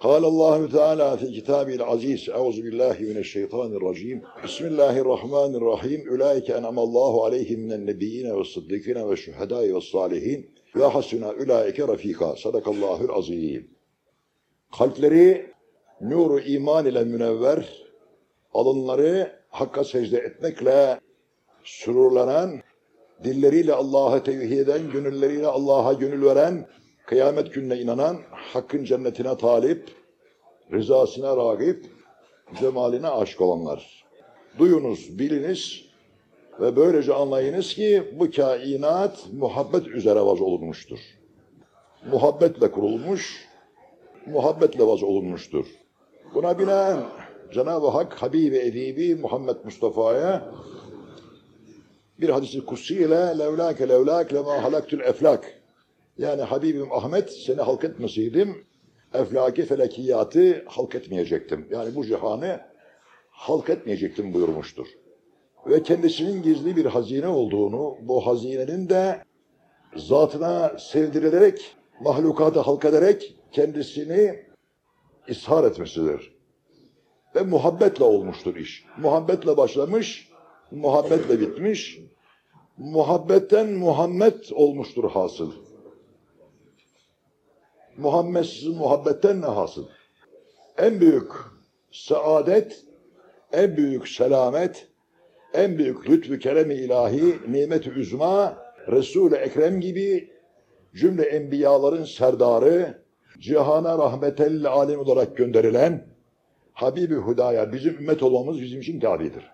قال الله تعالى في كتابه العزيز أعوذ بالله من الشيطان الرجيم بسم الله الرحمن الرحيم أولئك أنعم الله عليهم من النبيين والصديقين والشهداء والصالحين ve hasuna ulaike rafika. Sadakallahül azim. Kalpleri nuru iman ile münevver, alınları hakka secde etmekle sürurlanan, dilleriyle Allah'a tevhid eden, gönülleriyle Allah'a gönül veren, kıyamet gününe inanan, hakkın cennetine talip, rızasına ragip, cemaline aşık olanlar. Duyunuz, biliniz, ve böylece anlayınız ki bu kainat muhabbet üzere vaz olunmuştur. Muhabbetle kurulmuş, muhabbetle vaz olunmuştur. Buna binaen Cenab-ı Hak Habibi Edibi Muhammed Mustafa'ya bir hadisi kutsi ile levlake levlak lema halaktül eflak yani Habibim Ahmet seni halk etmeseydim eflaki felakiyatı halk etmeyecektim. Yani bu cihanı halk etmeyecektim buyurmuştur ve kendisinin gizli bir hazine olduğunu, bu hazinenin de zatına sevdirilerek, mahlukatı halk ederek kendisini ishar etmesidir. Ve muhabbetle olmuştur iş. Muhabbetle başlamış, muhabbetle bitmiş, muhabbetten Muhammed olmuştur hasıl. Muhammedsiz muhabbetten ne hasıl? En büyük saadet, en büyük selamet, en büyük lütfü kerem-i ilahi, nimet-i üzma, Resul-i Ekrem gibi cümle enbiyaların serdarı, cihana rahmetell alem olarak gönderilen Habibi Hudaya bizim ümmet olmamız bizim için kafidir.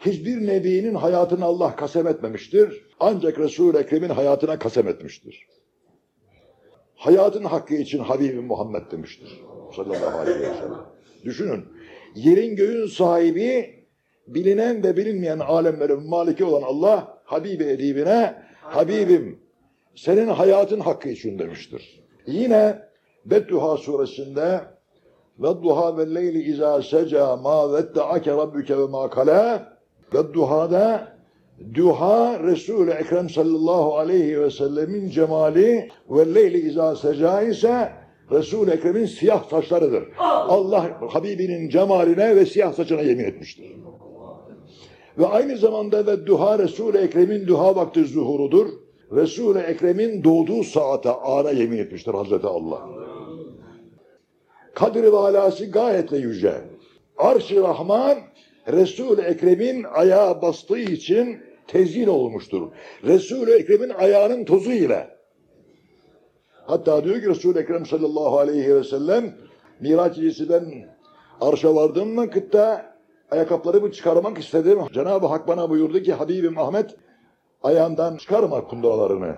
Hiçbir nebinin hayatını Allah kasem etmemiştir. Ancak Resul-i Ekrem'in hayatına kasem etmiştir. Hayatın hakkı için Habibi Muhammed demiştir. Sallallahu aleyhi ve sellem. Düşünün, yerin göğün sahibi bilinen ve bilinmeyen alemlerin maliki olan Allah Habibi edibine Habibim senin hayatın hakkı için demiştir. Yine Bedduha suresinde ve duha ve leyli izâ seca ma vedde'ake rabbuke ve ma kala ve duhada duha Resul-i Ekrem sallallahu aleyhi ve sellemin cemali ve leyli izâ seca ise Resul-i Ekrem'in siyah saçlarıdır. Allah Habibinin cemaline ve siyah saçına yemin etmiştir. Ve aynı zamanda ve duha Resul-i Ekrem'in duha vakti zuhurudur. Resul-i Ekrem'in doğduğu saate ana yemin etmiştir Hazreti Allah. Kadri ve alası gayetle yüce. Arş-ı Rahman Resul-i Ekrem'in ayağa bastığı için tezyin olmuştur. Resul-i Ekrem'in ayağının tozu ile. Hatta diyor ki Resul-i Ekrem sallallahu aleyhi ve sellem Miraç gecesi ben arşa vardığım vakitte ayakkabılarımı çıkarmak istedim. Cenab-ı Hak bana buyurdu ki Habibim Ahmet ayağından çıkarma kunduralarını.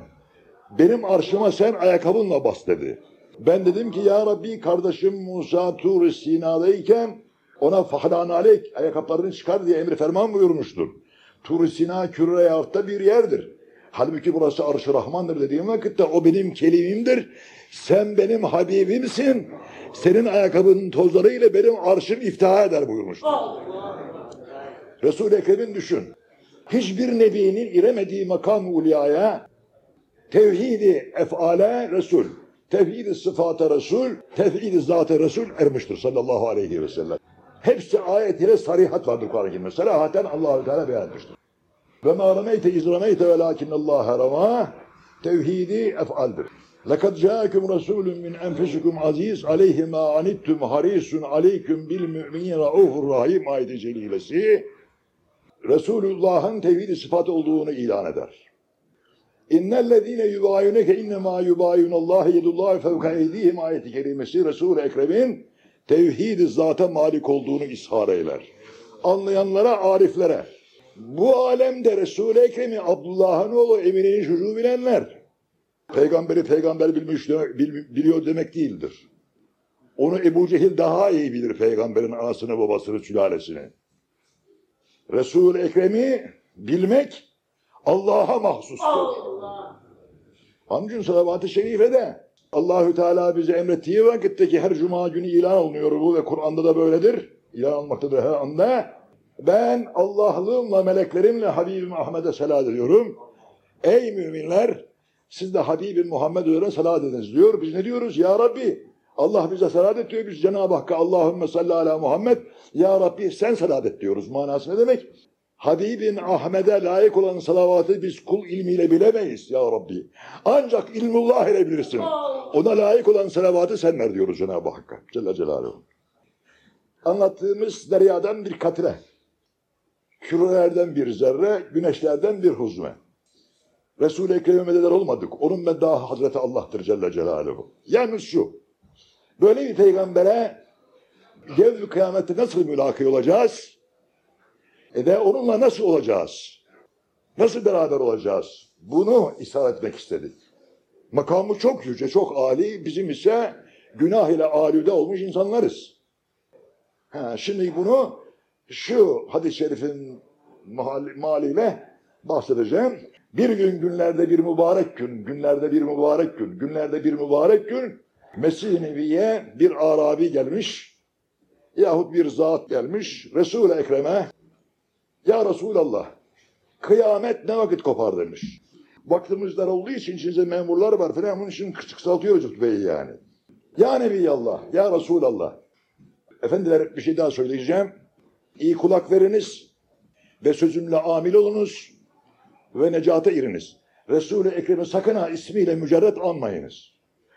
Benim arşıma sen ayakkabınla bas dedi. Ben dedim ki ya Rabbi kardeşim Musa Tur Sina'dayken ona fahlan aleyk ayakkabılarını çıkar diye emir ferman buyurmuştur. Tur Sina küre yartta bir yerdir. Halbuki burası arş-ı Rahman'dır dediğim vakitte o benim kelimimdir. Sen benim Habibimsin. Senin ayakkabının tozlarıyla benim arşım iftihar eder buyurmuştur. Resul-i Ekrem'in düşün. Hiçbir nebinin iremediği makam-ı ulyaya tevhidi efale Resul, tevhidi sıfata Resul, tevhidi zat-ı Resul ermiştir sallallahu aleyhi ve sellem. Hepsi ayet ile sarihat vardır Kur'an-ı Kerim'de. Sarahaten Allah-u Teala beyan etmiştir. Ve ma rameyte iz rameyte velakinnallâhe ramâ tevhidi ef'aldir. لَقَدْ جَاءَكُمْ رَسُولٌ مِّنْ أَنْفُسِكُمْ عَز۪يزٌ عَلَيْهِ مَا عَنِتْتُمْ حَر۪يسٌ عَلَيْكُمْ بِالْمُؤْمِنِينَ رَعُوفُ Rahim ayeti celilesi Resulullah'ın tevhid sıfatı olduğunu ilan eder. İnnellezîne yubâyuneke innemâ yubâyunallâhe yedullâhe fevka eydihim ayeti kerimesi Resul-i Ekrem'in tevhid-i zata malik olduğunu ishar eyler. Anlayanlara, ariflere. Bu alemde Resul-i Ekrem'i Abdullah'ın oğlu Emine'nin çocuğu bilenler. Peygamberi peygamber bilmiş, bil, biliyor demek değildir. Onu Ebu Cehil daha iyi bilir peygamberin anasını, babasını, sülalesini. Resul-i Ekrem'i bilmek Allah'a mahsustur. Allah. İçin salavat-ı şerifede Allahü Teala bize emrettiği vakitteki her cuma günü ilan olunuyor bu ve Kur'an'da da böyledir. İlan olmaktadır her anda. Ben Allah'lığımla, meleklerimle Habibim Ahmet'e selat ediyorum. Ey müminler! Siz de Habibim Muhammed üzerine salat ediniz diyor. Biz ne diyoruz? Ya Rabbi Allah bize salat et diyor. Biz Cenab-ı Hakk'a Allahümme salli ala Muhammed. Ya Rabbi sen salat et diyoruz. Manası ne demek? Habibin Ahmet'e layık olan salavatı biz kul ilmiyle bilemeyiz ya Rabbi. Ancak ilmullah ile bilirsin. Ona layık olan salavatı sen ver diyoruz Cenab-ı Hakk'a. Celle Celaluhu. Anlattığımız deryadan bir katre. Kürelerden bir zerre, güneşlerden bir huzme. Resul-i Ekrem'e olmadık. Onun medahı Hazreti Allah'tır Celle Celaluhu. Yalnız şu. Böyle bir peygambere yevm kıyamette nasıl mülaki olacağız? E ve onunla nasıl olacağız? Nasıl beraber olacağız? Bunu isar etmek istedik. Makamı çok yüce, çok âli. Bizim ise günah ile alüde olmuş insanlarız. Ha, şimdi bunu şu hadis-i şerifin maliyle bahsedeceğim. Bir gün günlerde bir mübarek gün, günlerde bir mübarek gün, günlerde bir mübarek gün Mesih-i Nebi'ye bir Arabi gelmiş yahut bir zat gelmiş Resul-i Ekrem'e Ya Resulallah kıyamet ne vakit kopar demiş. Vaktimiz dar olduğu için içinizde memurlar var falan bunun için kısaltıyoruz hutbeyi yani. Ya Nebiyallah, Ya Resulallah. Efendiler bir şey daha söyleyeceğim. İyi kulak veriniz ve sözümle amil olunuz ve necata iriniz. Resul-i Ekrem'i sakın ha ismiyle mücerret anmayınız.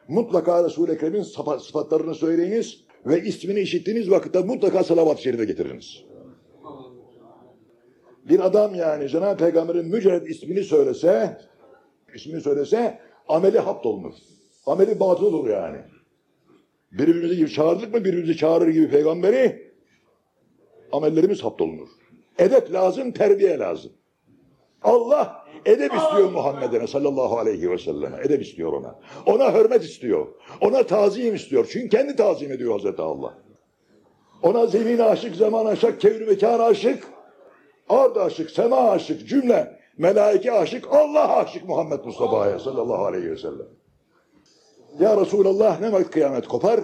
Mutlaka Resul-i Ekrem'in sıfatlarını söyleyiniz ve ismini işittiğiniz vakitte mutlaka salavat-ı şerife getiriniz. Bir adam yani Cenab-ı Peygamber'in mücerret ismini söylese, ismini söylese ameli hapt olunur. Ameli batıl olur yani. Birbirimizi gibi çağırdık mı birbirimizi çağırır gibi peygamberi amellerimiz hapt olunur. Edep lazım, terbiye lazım. Allah edep istiyor Muhammed'e sallallahu aleyhi ve selleme. Edep istiyor ona. Ona hürmet istiyor. Ona tazim istiyor. Çünkü kendi tazim ediyor Hazreti Allah. Ona zemin aşık, zaman aşık, kevr mekan aşık, ard aşık, sema aşık, cümle, melaike aşık, Allah aşık Muhammed Mustafa'ya sallallahu aleyhi ve sellem. Ya Resulallah ne vakit kıyamet kopar?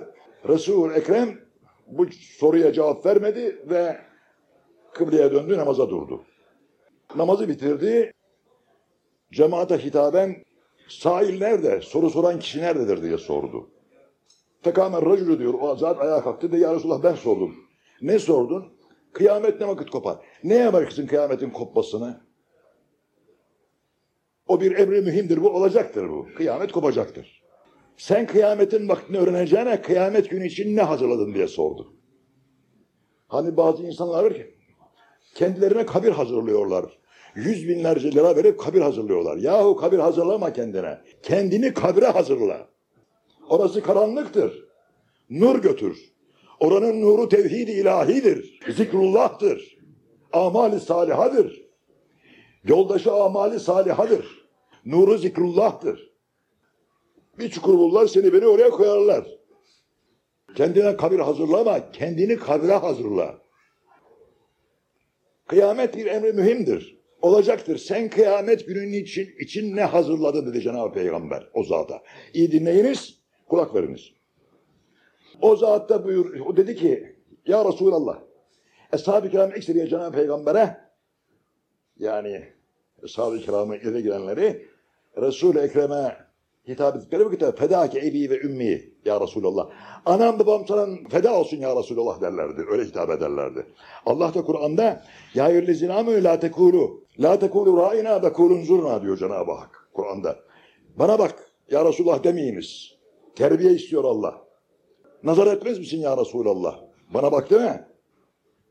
Resul Ekrem bu soruya cevap vermedi ve kıbleye döndü namaza durdu. Namazı bitirdi. Cemaate hitaben sahil nerede? Soru soran kişi nerededir diye sordu. Fekamen racülü diyor. O zat ayağa kalktı de ya Resulallah ben sordum. Ne sordun? Kıyamet ne vakit kopar? Neye bakarsın kıyametin kopmasını? O bir emri mühimdir bu olacaktır bu. Kıyamet kopacaktır. Sen kıyametin vaktini öğreneceğine kıyamet günü için ne hazırladın diye sordu. Hani bazı insanlar var ki kendilerine kabir hazırlıyorlar. Yüz binlerce lira verip kabir hazırlıyorlar. Yahu kabir hazırlama kendine. Kendini kabre hazırla. Orası karanlıktır. Nur götür. Oranın nuru tevhid-i ilahidir. Zikrullah'tır. Amali salihadır. Yoldaşı amali salihadır. Nuru zikrullah'tır. Bir çukur bulurlar seni beni oraya koyarlar. Kendine kabir hazırlama, kendini kabre hazırla. Kıyamet bir emri mühimdir. Olacaktır. Sen kıyamet günün için, için ne hazırladın dedi Cenab-ı Peygamber o zata. İyi dinleyiniz, kulak veriniz. O zat da buyur, o dedi ki, Ya Resulallah, Eshab-ı Kiram ekseriye Cenab-ı Peygamber'e, yani Eshab-ı Kiram'ın ileri girenleri, Resul-i Ekrem'e hitap ettikleri vakitte fedâke ebi ve ümmi ya Resulallah. Anam babam sana feda olsun ya Resulallah derlerdi. Öyle hitap ederlerdi. Allah da Kur'an'da ya eyyühellezine amenu la tekulu la tekulu ra'ina ve kulun zurna diyor Cenab-ı Hak Kur'an'da. Bana bak ya Resulallah demeyiniz. Terbiye istiyor Allah. Nazar etmez misin ya Resulallah? Bana bak deme.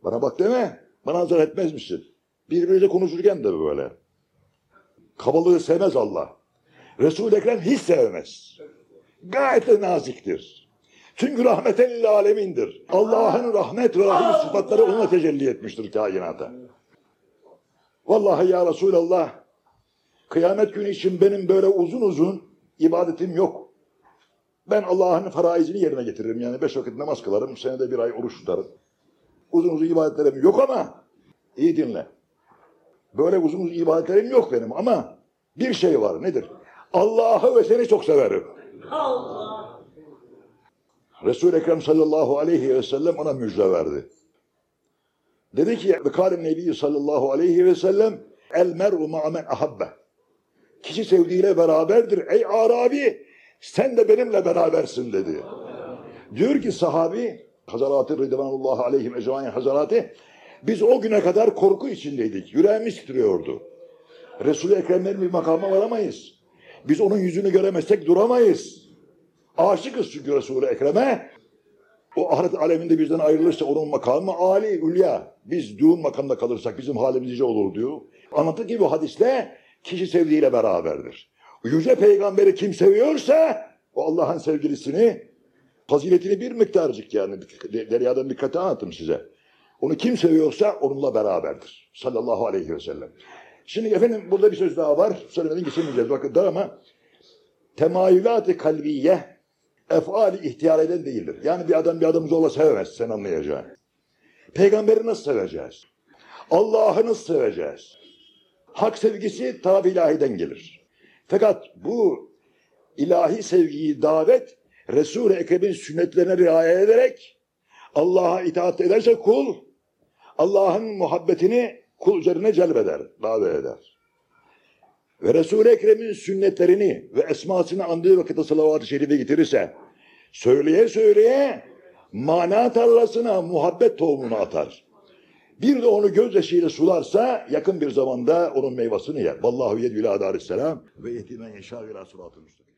Bana bak deme. Bana nazar etmez misin? Birbirimize konuşurken de böyle. Kabalığı sevmez Allah. Resul-i Ekrem hiç sevmez. Gayet de naziktir. Çünkü rahmeten lil alemindir. Allah'ın rahmet ve rahim sıfatları ona tecelli etmiştir kainata. Vallahi ya Resulallah kıyamet günü için benim böyle uzun uzun ibadetim yok. Ben Allah'ın faraizini yerine getiririm. Yani beş vakit namaz kılarım, senede bir ay oruç tutarım. Uzun uzun ibadetlerim yok ama iyi dinle. Böyle uzun uzun ibadetlerim yok benim ama bir şey var nedir? Allah'ı ve seni çok severim. Allah. Resul-i Ekrem sallallahu aleyhi ve sellem ona müjde verdi. Dedi ki Kâlim Nebi sallallahu aleyhi ve sellem El mer'u ma'amen ahabbe. Kişi sevdiğiyle beraberdir. Ey Arabi sen de benimle berabersin dedi. Diyor ki sahabi, Hazaratı Rıdvanullah aleyhim ecmain Hazaratı, biz o güne kadar korku içindeydik. Yüreğimiz titriyordu. Resul-i Ekrem'lerin bir makama varamayız. Biz onun yüzünü göremezsek duramayız. Aşıkız çünkü Resul-i Ekrem'e. O ahiret aleminde bizden ayrılırsa onun makamı Ali, Ülya. Biz düğün makamında kalırsak bizim halimiz nice olur diyor. Anlattığı gibi bu hadiste kişi sevdiğiyle beraberdir. Yüce peygamberi kim seviyorsa o Allah'ın sevgilisini, faziletini bir miktarcık yani deryadan bir kate anlattım size. Onu kim seviyorsa onunla beraberdir. Sallallahu aleyhi ve sellem. Şimdi efendim burada bir söz daha var. Söylemeden geçemeyeceğiz vakit dar ama temayülat-ı kalbiye efali ihtiyar eden değildir. Yani bir adam bir adamı zorla sevemez sen anlayacaksın. Peygamberi nasıl seveceğiz? Allah'ı nasıl seveceğiz? Hak sevgisi taraf ilahiden gelir. Fakat bu ilahi sevgiyi davet Resul-i Ekrem'in sünnetlerine riayet ederek Allah'a itaat ederse kul Allah'ın muhabbetini kul üzerine celbeder, davet eder. Ve Resul-i Ekrem'in sünnetlerini ve esmasını andığı vakitte salavat-ı şerife getirirse söyleye söyleye mana tarlasına muhabbet tohumunu atar. Bir de onu gözyaşıyla sularsa yakın bir zamanda onun meyvasını yer. Vallahu yedü ila darisselam ve yehdimen yeşâ ila sıratı müstakim.